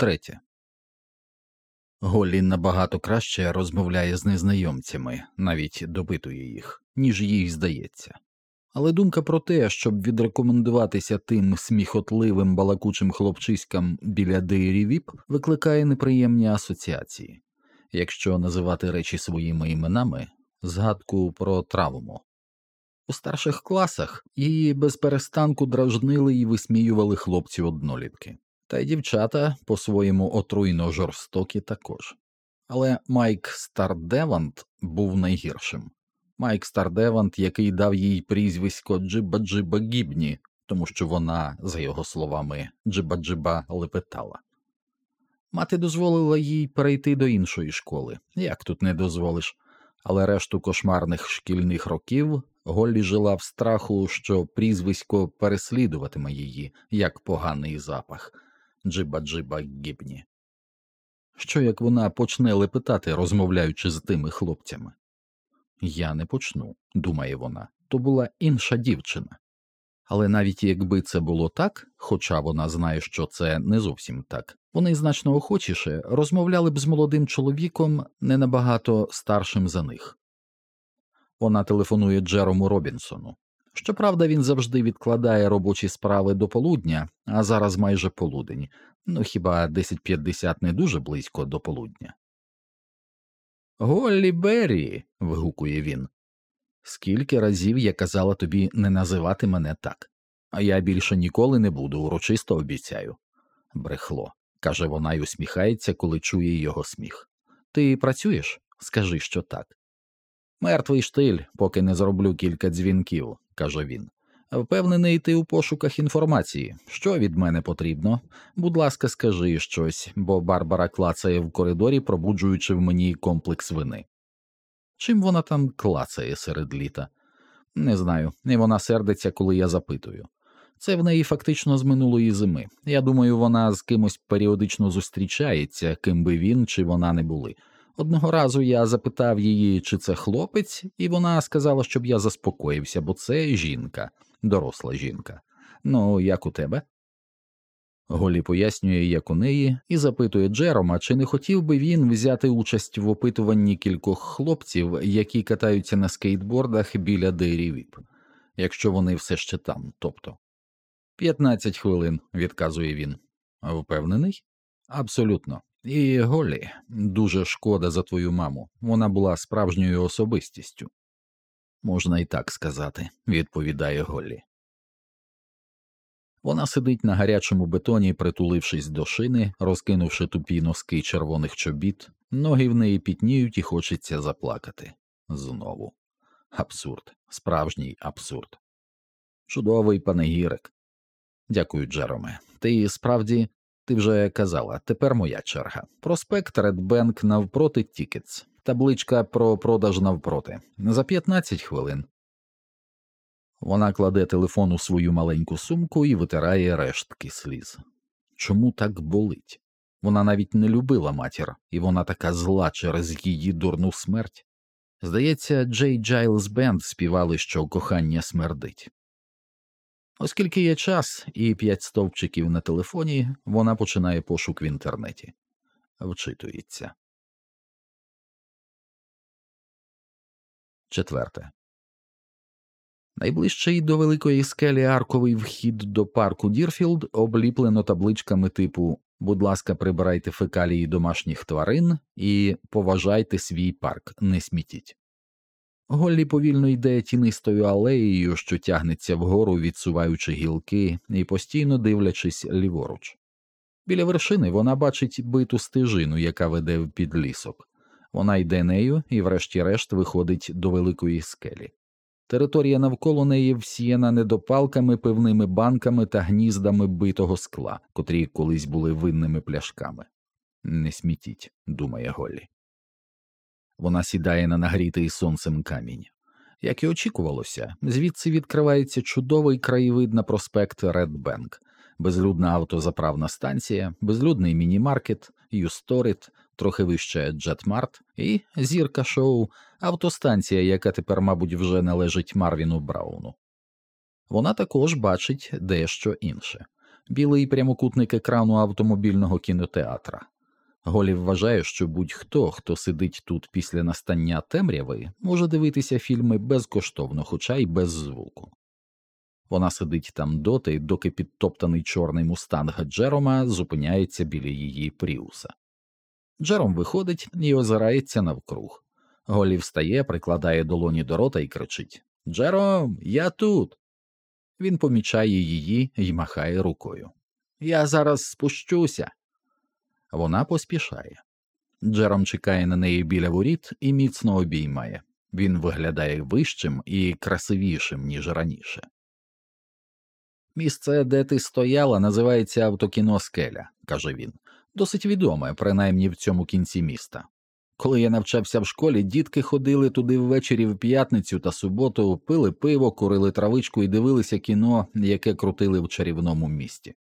Третє. Голлі набагато краще розмовляє з незнайомцями, навіть допитує їх, ніж їй здається. Але думка про те, щоб відрекомендуватися тим сміхотливим балакучим хлопчиськам біля Дейрі Віп, викликає неприємні асоціації, якщо називати речі своїми іменами, згадку про травму. У старших класах її без перестанку дражнили і висміювали хлопці однолітки, та й дівчата по своєму отруйно жорстокі також. Але Майк Стардевант був найгіршим. Майк Стардевант, який дав їй прізвисько Джиба-Джиба Гібні, тому що вона, за його словами, Джиба-Джиба лепетала. Мати дозволила їй перейти до іншої школи, як тут не дозволиш, але решту кошмарних шкільних років Голлі жила в страху, що прізвисько переслідуватиме її, як поганий запах Джиба-Джиба Гібні. Що як вона почне лепетати, розмовляючи з тими хлопцями? Я не почну, думає вона, то була інша дівчина. Але навіть якби це було так, хоча вона знає, що це не зовсім так, вони значно охочіше розмовляли б з молодим чоловіком не набагато старшим за них. Вона телефонує Джерому Робінсону. Щоправда, він завжди відкладає робочі справи до полудня, а зараз майже полудень, ну хіба 10.50 не дуже близько до полудня. Голлі Беррі. вигукує він. Скільки разів я казала тобі не називати мене так, а я більше ніколи не буду, урочисто обіцяю. Брехло, каже вона й усміхається, коли чує його сміх. Ти працюєш? Скажи, що так. Мертвий штиль, поки не зроблю кілька дзвінків, каже він. Впевнений, ти у пошуках інформації. Що від мене потрібно? Будь ласка, скажи щось, бо Барбара клацає в коридорі, пробуджуючи в мені комплекс вини. Чим вона там клацає серед літа? Не знаю, і вона сердиться, коли я запитую. Це в неї фактично з минулої зими. Я думаю, вона з кимось періодично зустрічається, ким би він чи вона не були. Одного разу я запитав її, чи це хлопець, і вона сказала, щоб я заспокоївся, бо це жінка, доросла жінка. Ну, як у тебе? Голі пояснює, як у неї, і запитує Джерома, чи не хотів би він взяти участь в опитуванні кількох хлопців, які катаються на скейтбордах біля Дейрі якщо вони все ще там, тобто. П'ятнадцять хвилин, відказує він. Впевнений? Абсолютно. І Голі, дуже шкода за твою маму. Вона була справжньою особистістю. Можна і так сказати, відповідає Голлі. Вона сидить на гарячому бетоні, притулившись до шини, розкинувши тупі носки червоних чобіт, ноги в неї пітніють і хочеться заплакати. Знову. Абсурд, справжній абсурд. Чудовий панегірик. Дякую, Джероме. Ти справді ти вже казала, тепер моя черга. Проспект Редбенк навпроти Тікетс. Табличка про продаж навпроти. За 15 хвилин. Вона кладе телефон у свою маленьку сумку і витирає рештки сліз. Чому так болить? Вона навіть не любила матір, і вона така зла через її дурну смерть. Здається, Джей Джайлз Бенд співали, що кохання смердить. Оскільки є час і п'ять стовпчиків на телефоні, вона починає пошук в інтернеті, вчитується. Четверте. Найближчий до великої скелі арковий вхід до парку Дірфілд обліплено табличками типу Будь ласка, прибирайте фекалії домашніх тварин і поважайте свій парк, не смітіть. Голлі повільно йде тінистою алеєю, що тягнеться вгору, відсуваючи гілки і постійно дивлячись ліворуч. Біля вершини вона бачить биту стежину, яка веде в підлісок. Вона йде нею і, врешті-решт, виходить до великої скелі. Територія навколо неї всіяна недопалками, пивними банками та гніздами битого скла, котрі колись були винними пляшками. Не смітіть, думає Голлі. Вона сідає на нагрітий сонцем камінь. Як і очікувалося, звідси відкривається чудовий краєвид на проспект Редбенк, безлюдна автозаправна станція, безлюдний міні-маркет, Юсторит, трохи вище Джетмарт і зірка шоу, автостанція, яка тепер, мабуть, вже належить Марвіну Брауну. Вона також бачить дещо інше. білий прямокутник екрану автомобільного кінотеатра. Голі вважає, що будь-хто, хто сидить тут після настання темряви, може дивитися фільми безкоштовно, хоча й без звуку. Вона сидить там доти, доки підтоптаний чорний мустанг Джерома зупиняється біля її пріуса. Джером виходить і озирається навкруг. Голі встає, прикладає долоні до рота і кричить Джером, я тут. Він помічає її і махає рукою. Я зараз спущуся. Вона поспішає. Джером чекає на неї біля воріт і міцно обіймає. Він виглядає вищим і красивішим, ніж раніше. Місце, де ти стояла, називається автокіно Скеля, каже він. Досить відоме, принаймні в цьому кінці міста. Коли я навчався в школі, дітки ходили туди ввечері в п'ятницю та суботу, пили пиво, курили травичку і дивилися кіно, яке крутили в чарівному місті.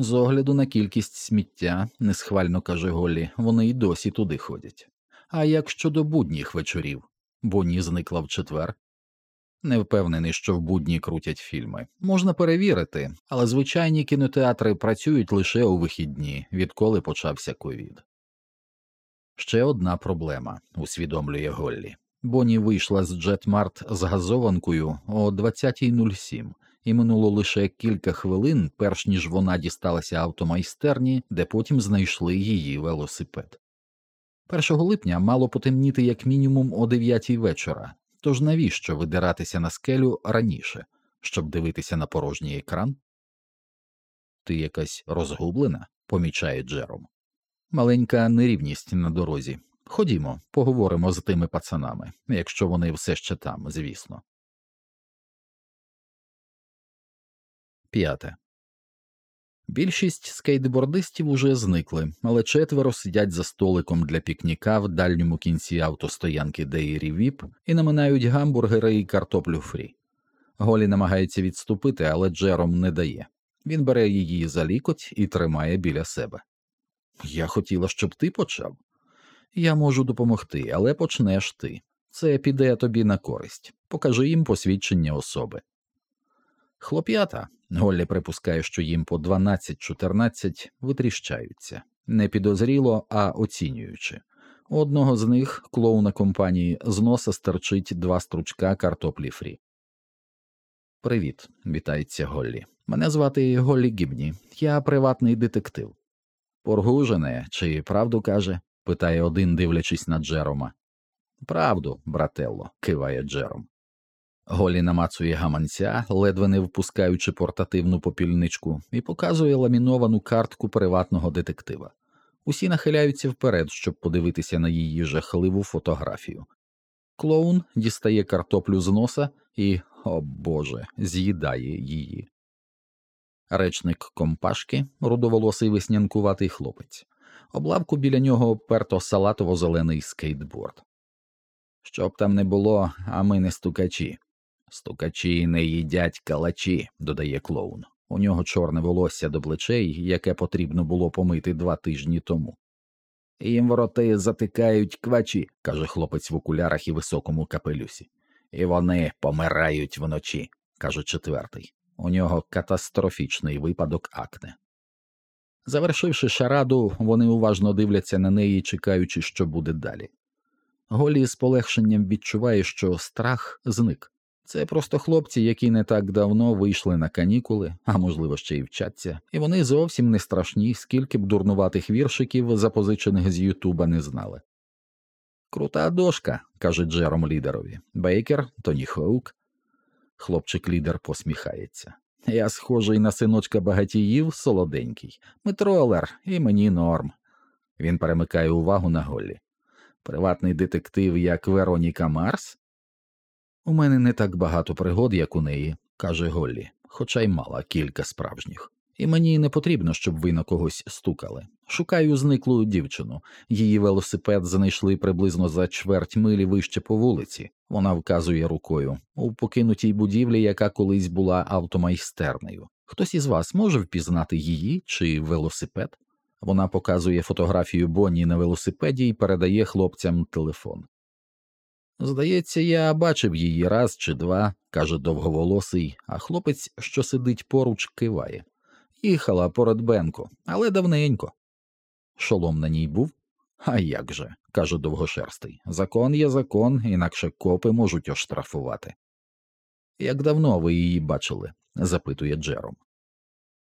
З огляду на кількість сміття, несхвально каже Голлі, вони й досі туди ходять. А як щодо будніх вечорів, Бонні зникла в четвер. Не впевнений, що в будні крутять фільми. Можна перевірити, але звичайні кінотеатри працюють лише у вихідні, відколи почався ковід. Ще одна проблема, усвідомлює Голлі. Бонні вийшла з Джетмарт з газованкою о 20.07, і минуло лише кілька хвилин, перш ніж вона дісталася автомайстерні, де потім знайшли її велосипед. 1 липня мало потемніти як мінімум о 9 вечора, тож навіщо видиратися на скелю раніше, щоб дивитися на порожній екран? Ти якась розгублена, помічає Джером. Маленька нерівність на дорозі. Ходімо, поговоримо з тими пацанами, якщо вони все ще там, звісно. П'яте. Більшість скейтбордистів уже зникли, але четверо сидять за столиком для пікніка в дальньому кінці автостоянки Дейрі Віп і наминають гамбургери і картоплю фрі. Голі намагається відступити, але Джером не дає. Він бере її за лікоть і тримає біля себе. Я хотіла, щоб ти почав. Я можу допомогти, але почнеш ти. Це піде тобі на користь. Покажи їм посвідчення особи. Хлоп'ята, Голлі припускає, що їм по 12-14 витріщаються, не підозріло, а оцінюючи. Одного з них, клоуна компанії, з носа стерчить два стручка картоплі фрі. Привіт, вітається Голлі. Мене звати Голлі Гібні, я приватний детектив. Поргужене, чи правду каже? питає один, дивлячись на Джерома. Правду, брателло, киває Джером. Голі намацує гаманця, ледве не впускаючи портативну попільничку, і показує ламіновану картку приватного детектива. Усі нахиляються вперед, щоб подивитися на її жахливу фотографію. Клоун дістає картоплю з носа і, о Боже, з'їдає її. Речник компашки, рудоволосий веснянкуватий хлопець. Об лавку біля нього оперто салатово зелений скейтборд. Щоб там не було, а ми не стукачі. Стукачі не їдять калачі, додає клоун. У нього чорне волосся до плечей, яке потрібно було помити два тижні тому. Їм вороти затикають квачі, каже хлопець в окулярах і високому капелюсі. І вони помирають вночі, каже четвертий. У нього катастрофічний випадок акне. Завершивши шараду, вони уважно дивляться на неї, чекаючи, що буде далі. Голі з полегшенням відчуває, що страх зник. Це просто хлопці, які не так давно вийшли на канікули, а можливо ще й вчаться, і вони зовсім не страшні, скільки б дурнуватих віршиків, запозичених з Ютуба, не знали. Крута дошка, каже Джером лідерові. Бейкер, Тоні Хоук. Хлопчик лідер посміхається. Я схожий на синочка багатіїв, солоденький, метролер, і мені норм. Він перемикає увагу на Голлі. Приватний детектив, як Вероніка Марс. У мене не так багато пригод, як у неї, каже Голлі, хоча й мала кілька справжніх. І мені не потрібно, щоб ви на когось стукали. Шукаю зниклу дівчину. Її велосипед знайшли приблизно за чверть милі вище по вулиці. Вона вказує рукою у покинутій будівлі, яка колись була автомайстернею. Хтось із вас може впізнати її чи велосипед? Вона показує фотографію Бонні на велосипеді і передає хлопцям телефон. Здається, я бачив її раз чи два, каже довговолосий, а хлопець, що сидить поруч, киває. Їхала по Родбенку, але давненько. Шолом на ній був? А як же, каже довгошерстий. Закон є закон, інакше копи можуть оштрафувати. Як давно ви її бачили? запитує Джером.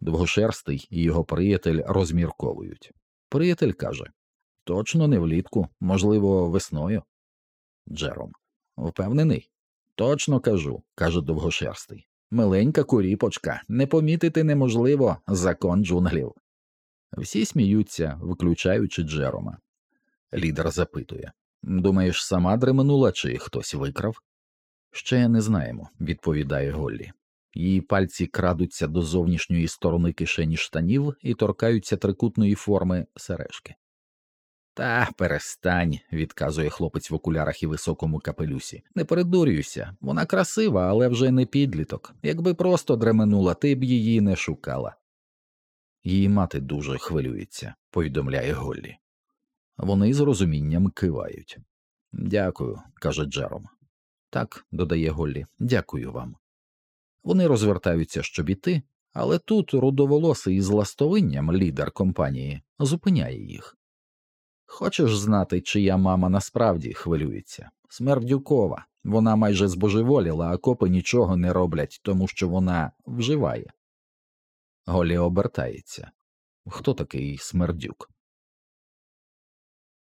Довгошерстий і його приятель розмірковують. Приятель каже Точно не влітку, можливо, весною. Джером. Впевнений? Точно кажу, каже довгошерстий. Миленька куріпочка, не помітити неможливо закон джунглів. Всі сміються, виключаючи Джерома. Лідер запитує Думаєш, сама дременула, чи хтось викрав? Ще не знаємо, відповідає Голлі. Її пальці крадуться до зовнішньої сторони кишені штанів і торкаються трикутної форми сережки. Та перестань, відказує хлопець в окулярах і високому капелюсі. Не передурюйся, вона красива, але вже не підліток. Якби просто дременула, ти б її не шукала. Її мати дуже хвилюється, повідомляє Голлі. Вони з розумінням кивають. Дякую, каже Джером. Так, додає Голлі, дякую вам. Вони розвертаються, щоб іти, але тут рудоволосий із ластовинням, лідер компанії, зупиняє їх. Хочеш знати, чия мама насправді хвилюється? Смердюкова. Вона майже збожеволіла, а копи нічого не роблять, тому що вона вживає. Голі обертається. Хто такий смердюк?